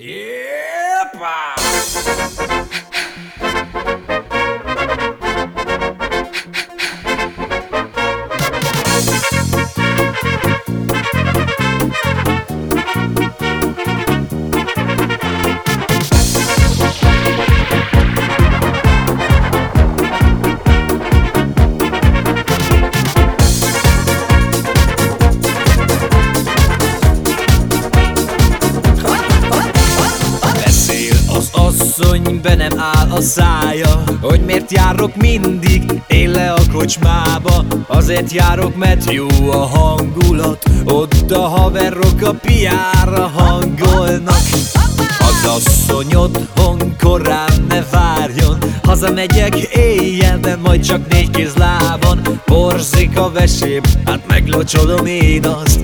Epa! Asszony, be nem áll a szája. Hogy miért járok mindig? Én le a kocsmába. Azért járok, mert jó a hangulat. Ott a haverok a piára hangolnak. Az asszony otthon korán ne várjon. Hazamegyek éjjel, de majd csak négy kézlábon Porzik a vesém, hát meglocsodom én azt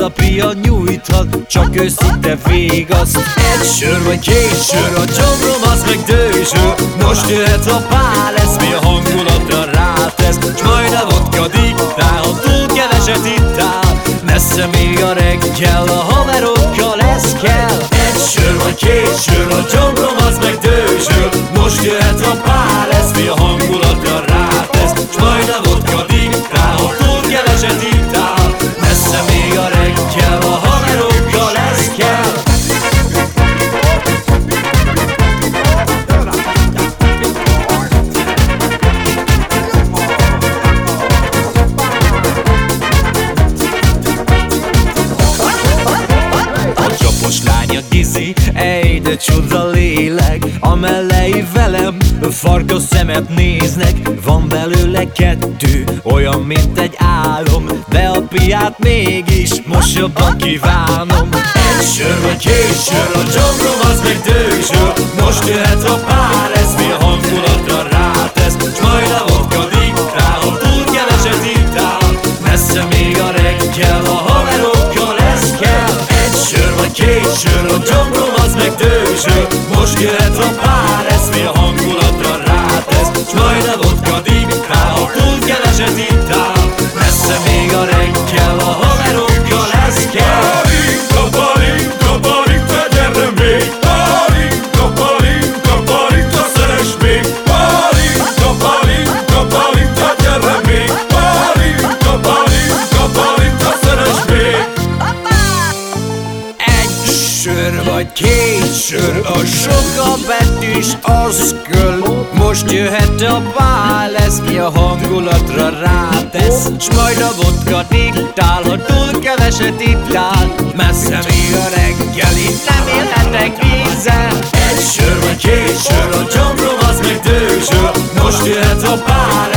a pia nyújthat, csak őszinte végaszt Egy sör vagy két sör, a csomrom az meg dőső Most jöhet a pál, ez mi a hangulatra rátesz. S majd a vodka diktál, ha túl keveset ittál. Messze még a reggel, a haverokkal ez kell. Egy sör vagy két sör, a gyomrom lánya Gizi, ej de csuda lélek A velem farka szemet néznek. Van belőle kettő, olyan mint egy álom De a piát mégis most jobban kívánom. Egy sör vagy két sör, a csomrom az meg dősöl Most jöhet a pár, ez mi a hangulatra rátesz. S majd a vodka diktál, túl keveset ittál Messze még a reggel, a sör, a gyomrom az meg dősöl. Most jöhet a pár, a hangulatra rátesz. S majd a vodka diktál, ha túl keveset vagy két sör, a soka betűs az köl. Most jöhet a bál, ez ki a hangulatra rátesz. S majd a vodka diktál, ha túl keveset ittál Messze még a reggel, itt nem élhetek vízzel. Egy sör vagy két sör, a gyomrom az meg dőzsöl Most jöhet a pár,